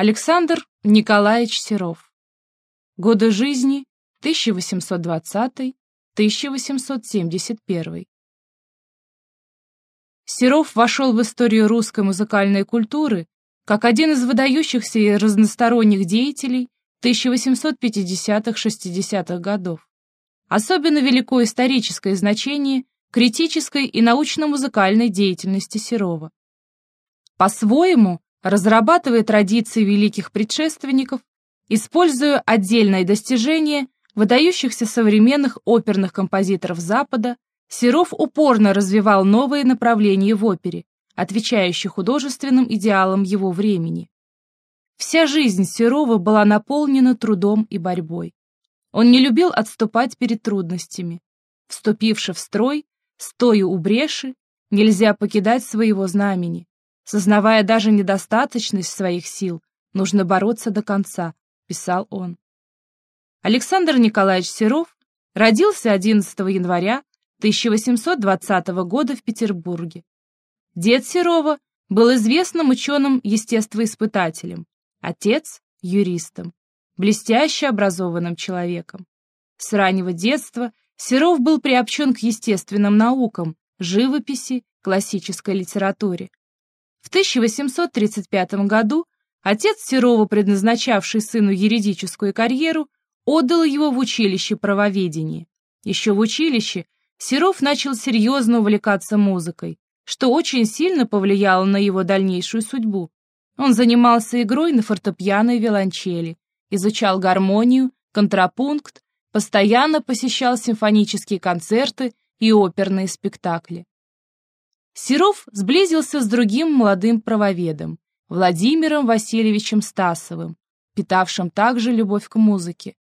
Александр Николаевич Серов. Годы жизни 1820-1871. Серов вошел в историю русской музыкальной культуры как один из выдающихся и разносторонних деятелей 1850-60-х годов. Особенно велико историческое значение критической и научно-музыкальной деятельности Серова. По-своему, разрабатывая традиции великих предшественников, используя отдельные достижения выдающихся современных оперных композиторов Запада, Серов упорно развивал новые направления в опере, отвечающие художественным идеалам его времени. Вся жизнь Серова была наполнена трудом и борьбой. Он не любил отступать перед трудностями. Вступивши в строй, стоя у бреши, нельзя покидать своего знамени. Сознавая даже недостаточность своих сил, нужно бороться до конца, писал он. Александр Николаевич Серов родился 11 января 1820 года в Петербурге. Дед Серова был известным ученым-естествоиспытателем, отец — юристом, блестяще образованным человеком. С раннего детства Серов был приобщен к естественным наукам, живописи, классической литературе. В 1835 году отец Серова, предназначавший сыну юридическую карьеру, отдал его в училище правоведения. Еще в училище Серов начал серьезно увлекаться музыкой, что очень сильно повлияло на его дальнейшую судьбу. Он занимался игрой на фортепиано и виолончели, изучал гармонию, контрапункт, постоянно посещал симфонические концерты и оперные спектакли. Серов сблизился с другим молодым правоведом, Владимиром Васильевичем Стасовым, питавшим также любовь к музыке.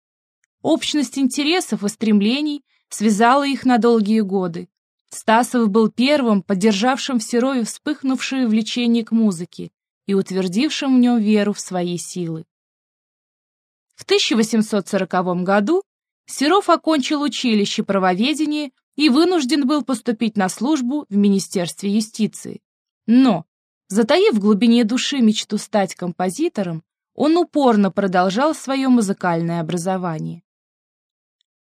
Общность интересов и стремлений связала их на долгие годы. Стасов был первым, поддержавшим в Серове вспыхнувшее влечение к музыке и утвердившим в нем веру в свои силы. В 1840 году Серов окончил училище правоведения и вынужден был поступить на службу в Министерстве юстиции. Но, затаив в глубине души мечту стать композитором, он упорно продолжал свое музыкальное образование.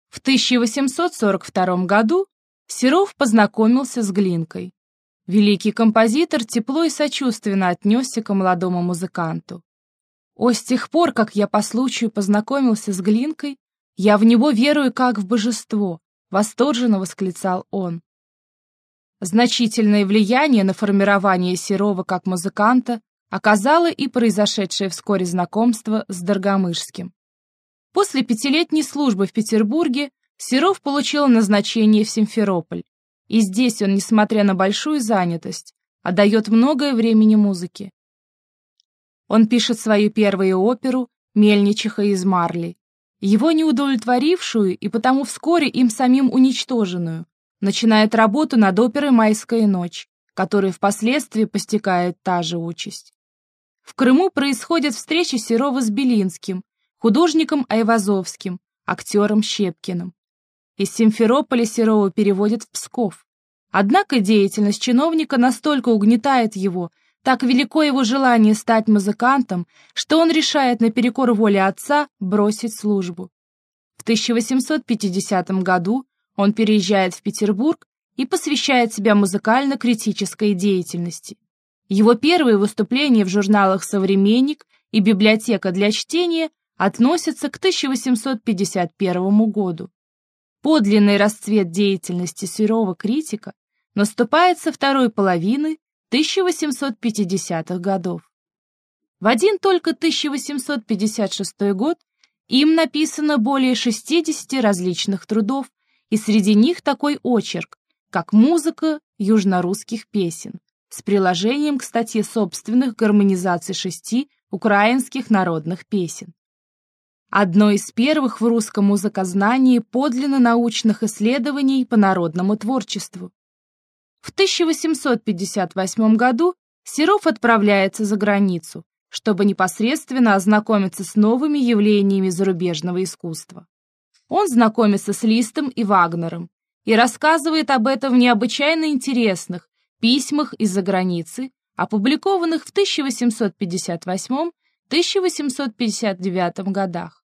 В 1842 году Серов познакомился с Глинкой. Великий композитор тепло и сочувственно отнесся к молодому музыканту. «О, с тех пор, как я по случаю познакомился с Глинкой, я в него верую как в божество, восторженно восклицал он. Значительное влияние на формирование Серова как музыканта оказало и произошедшее вскоре знакомство с Доргомышским. После пятилетней службы в Петербурге Серов получил назначение в Симферополь, и здесь он, несмотря на большую занятость, отдает многое времени музыке. Он пишет свою первую оперу «Мельничиха из Марли», его неудовлетворившую и потому вскоре им самим уничтоженную, начинает работу над оперой «Майская ночь», которая впоследствии постигает та же участь. В Крыму происходят встречи Серова с Белинским, художником Айвазовским, актером Щепкиным. Из Симферополя Серова переводят в Псков. Однако деятельность чиновника настолько угнетает его, так велико его желание стать музыкантом, что он решает наперекор воле отца бросить службу. В 1850 году он переезжает в Петербург и посвящает себя музыкально-критической деятельности. Его первые выступления в журналах «Современник» и «Библиотека для чтения» относятся к 1851 году. Подлинный расцвет деятельности Серова критика наступает со второй половины 1850-х годов. В один только 1856 год им написано более 60 различных трудов, и среди них такой очерк, как «Музыка южнорусских песен», с приложением к статье собственных гармонизаций шести украинских народных песен. Одно из первых в русском музыкознании подлинно научных исследований по народному творчеству. В 1858 году Серов отправляется за границу, чтобы непосредственно ознакомиться с новыми явлениями зарубежного искусства. Он знакомится с Листом и Вагнером и рассказывает об этом в необычайно интересных письмах из-за границы, опубликованных в 1858 1859 годах.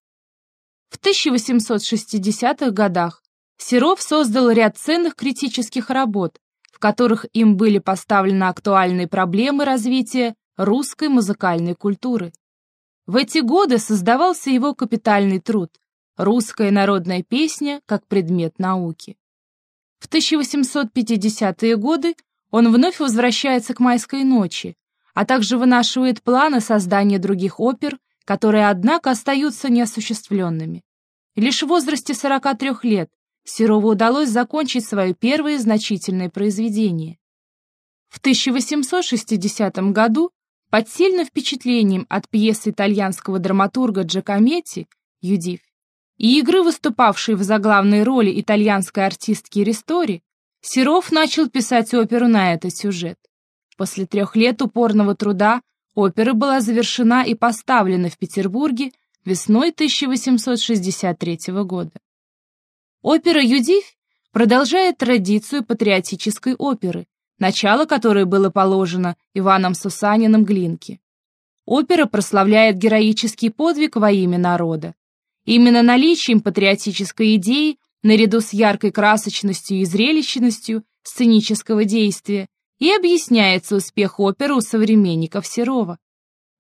В 1860-х годах Серов создал ряд ценных критических работ, которых им были поставлены актуальные проблемы развития русской музыкальной культуры. В эти годы создавался его капитальный труд «Русская народная песня как предмет науки». В 1850-е годы он вновь возвращается к «Майской ночи», а также вынашивает планы создания других опер, которые, однако, остаются неосуществленными. Лишь в возрасте 43 лет Серову удалось закончить свое первое значительное произведение. В 1860 году под сильным впечатлением от пьесы итальянского драматурга Джакометти «Юдив» и игры, выступавшей в заглавной роли итальянской артистки Ристори, Серов начал писать оперу на этот сюжет. После трех лет упорного труда опера была завершена и поставлена в Петербурге весной 1863 года. Опера «Юдив» продолжает традицию патриотической оперы, начало которой было положено Иваном Сусаниным Глинки. Опера прославляет героический подвиг во имя народа. Именно наличием патриотической идеи, наряду с яркой красочностью и зрелищностью сценического действия, и объясняется успех оперы у современников Серова.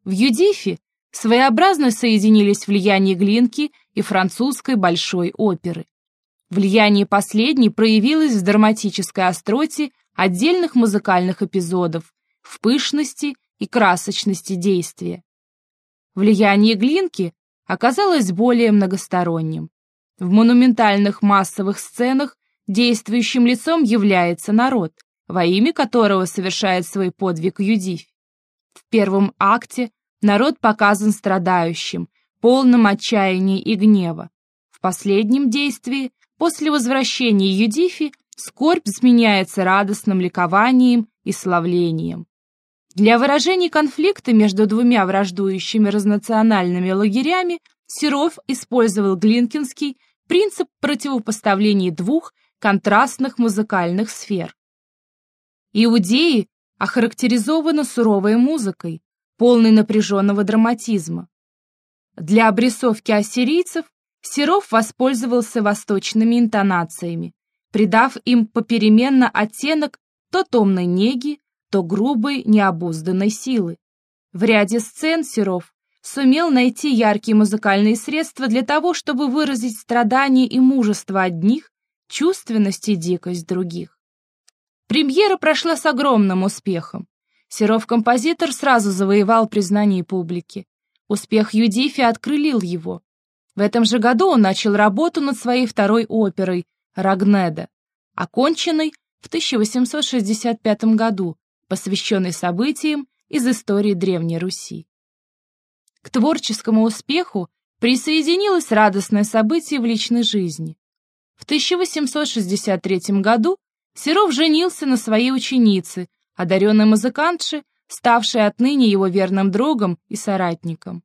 В Юдифе своеобразно соединились влияние Глинки и французской большой оперы. Влияние последней проявилось в драматической остроте отдельных музыкальных эпизодов, в пышности и красочности действия. Влияние Глинки оказалось более многосторонним. В монументальных массовых сценах действующим лицом является народ, во имя которого совершает свой подвиг Юдивь. В первом акте народ показан страдающим, полным отчаяния и гнева. В последнем действии, после возвращения Юдифи, скорбь сменяется радостным ликованием и славлением. Для выражения конфликта между двумя враждующими разнациональными лагерями Серов использовал глинкинский принцип противопоставления двух контрастных музыкальных сфер. Иудеи охарактеризованы суровой музыкой, полной напряженного драматизма. Для обрисовки ассирийцев Серов воспользовался восточными интонациями, придав им попеременно оттенок то томной неги, то грубой, необузданной силы. В ряде сцен Серов сумел найти яркие музыкальные средства для того, чтобы выразить страдания и мужество одних, чувственность и дикость других. Премьера прошла с огромным успехом. Серов-композитор сразу завоевал признание публики. Успех Юдифи открылил его. В этом же году он начал работу над своей второй оперой Рагнеда, оконченной в 1865 году, посвященной событиям из истории Древней Руси. К творческому успеху присоединилось радостное событие в личной жизни. В 1863 году Серов женился на своей ученице, одаренной музыкантше, ставшей отныне его верным другом и соратником.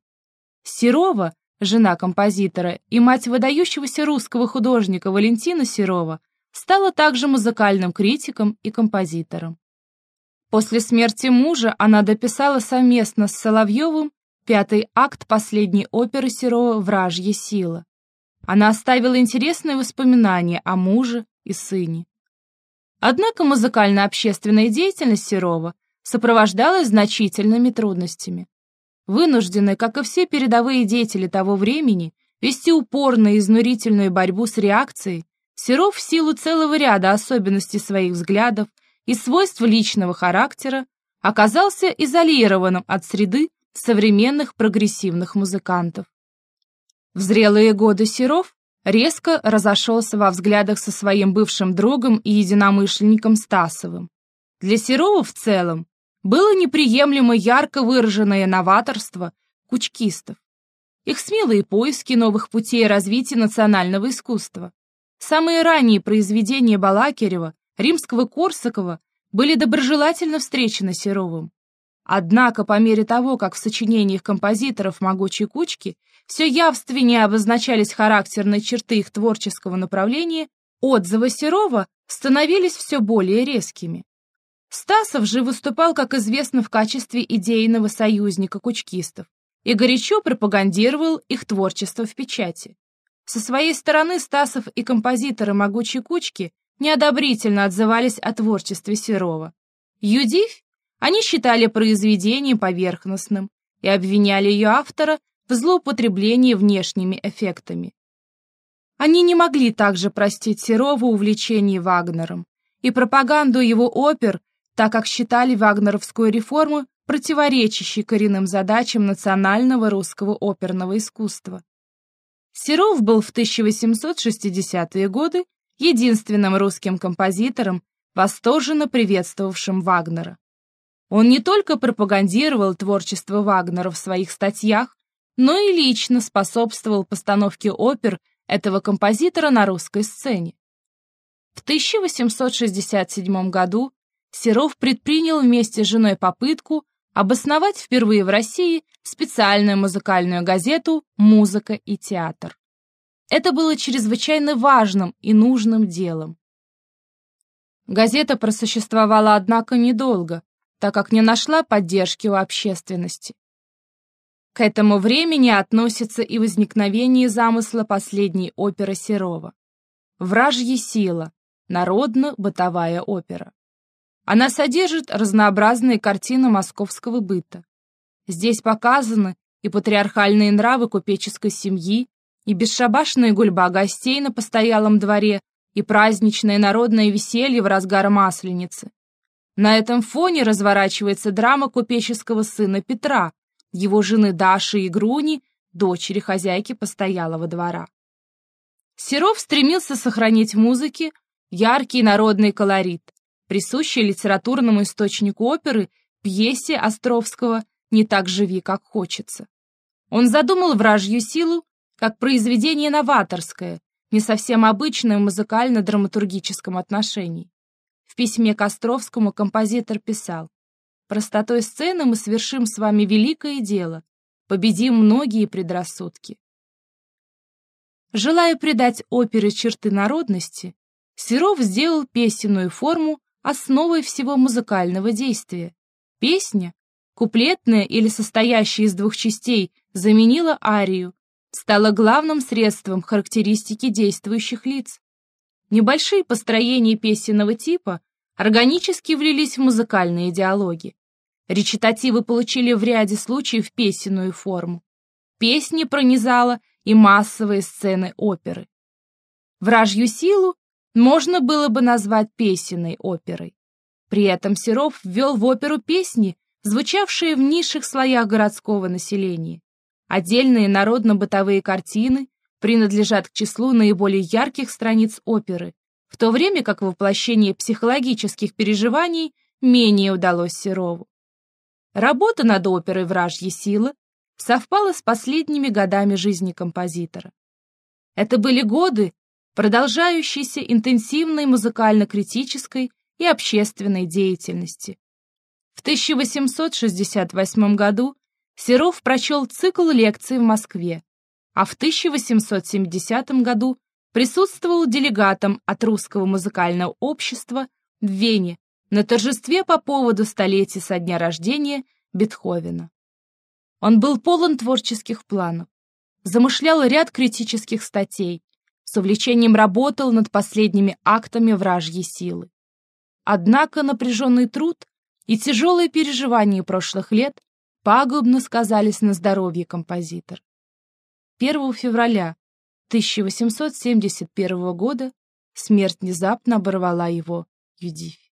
Серова, жена композитора и мать выдающегося русского художника Валентина Серова, стала также музыкальным критиком и композитором. После смерти мужа она дописала совместно с Соловьевым пятый акт последней оперы Серова «Вражья сила». Она оставила интересные воспоминания о муже и сыне. Однако музыкально-общественная деятельность Серова сопровождалась значительными трудностями. Вынужденный, как и все передовые деятели того времени, вести упорную и изнурительную борьбу с реакцией, Серов в силу целого ряда особенностей своих взглядов и свойств личного характера оказался изолированным от среды современных прогрессивных музыкантов. В зрелые годы Серов резко разошелся во взглядах со своим бывшим другом и единомышленником Стасовым. Для Серова в целом было неприемлемо ярко выраженное новаторство кучкистов, их смелые поиски новых путей развития национального искусства, Самые ранние произведения Балакирева, Римского-Корсакова были доброжелательно встречены Серовым. Однако по мере того, как в сочинениях композиторов «Могучей кучки» все явственнее обозначались характерные черты их творческого направления, отзывы Серова становились все более резкими. Стасов же выступал, как известно, в качестве идейного союзника кучкистов и горячо пропагандировал их творчество в печати. Со своей стороны Стасов и композиторы «Могучей кучки» неодобрительно отзывались о творчестве Серова. Юдивь они считали произведение поверхностным и обвиняли ее автора в злоупотреблении внешними эффектами. Они не могли также простить Серову увлечение Вагнером и пропаганду его опер, так как считали вагнеровскую реформу противоречащей коренным задачам национального русского оперного искусства. Серов был в 1860-е годы единственным русским композитором, восторженно приветствовавшим Вагнера. Он не только пропагандировал творчество Вагнера в своих статьях, но и лично способствовал постановке опер этого композитора на русской сцене. В 1867 году Серов предпринял вместе с женой попытку обосновать впервые в России специальную музыкальную газету «Музыка и театр». Это было чрезвычайно важным и нужным делом. Газета просуществовала, однако, недолго, так как не нашла поддержки у общественности. К этому времени относится и возникновение замысла последней оперы Серова «Вражья сила. Народно-бытовая опера». Она содержит разнообразные картины московского быта. Здесь показаны и патриархальные нравы купеческой семьи, и бесшабашная гульба гостей на постоялом дворе, и праздничное народное веселье в разгар Масленицы. На этом фоне разворачивается драма купеческого сына Петра, его жены Даши и Груни, дочери хозяйки постоялого двора. Серов стремился сохранить в музыке яркий народный колорит, присущий литературному источнику оперы, пьесе Островского «Не так живи, как хочется». Он задумал «Вражью силу» как произведение новаторское, не совсем обычное в музыкально-драматургическом отношении. В письме к Островскому композитор писал «Простотой сцены мы свершим с вами великое дело, победим многие предрассудки». Желая придать опере черты народности, Серов сделал песенную форму основой всего музыкального действия. Песня, куплетная или состоящая из двух частей, заменила арию, стала главным средством характеристики действующих лиц. Небольшие построения песенного типа органически влились в музыкальные диалоги. Речитативы получили в ряде случаев песенную форму. Песни пронизала и массовые сцены оперы. «Вражью силу» можно было бы назвать песенной оперой. При этом Серов ввел в оперу песни, звучавшие в низших слоях городского населения. Отдельные народно-бытовые картины принадлежат к числу наиболее ярких страниц оперы, в то время как воплощение психологических переживаний менее удалось Серову. Работа над оперой «Вражья сила» совпала с последними годами жизни композитора. Это были годы, продолжающейся интенсивной музыкально-критической и общественной деятельности. В 1868 году Серов прочел цикл лекций в Москве, а в 1870 году присутствовал делегатом от Русского музыкального общества в Вене на торжестве по поводу столетия со дня рождения Бетховена. Он был полон творческих планов, замышлял ряд критических статей, с увлечением работал над последними актами вражьей силы. Однако напряженный труд и тяжелые переживания прошлых лет пагубно сказались на здоровье композитора. 1 февраля 1871 года смерть внезапно оборвала его Юдивь.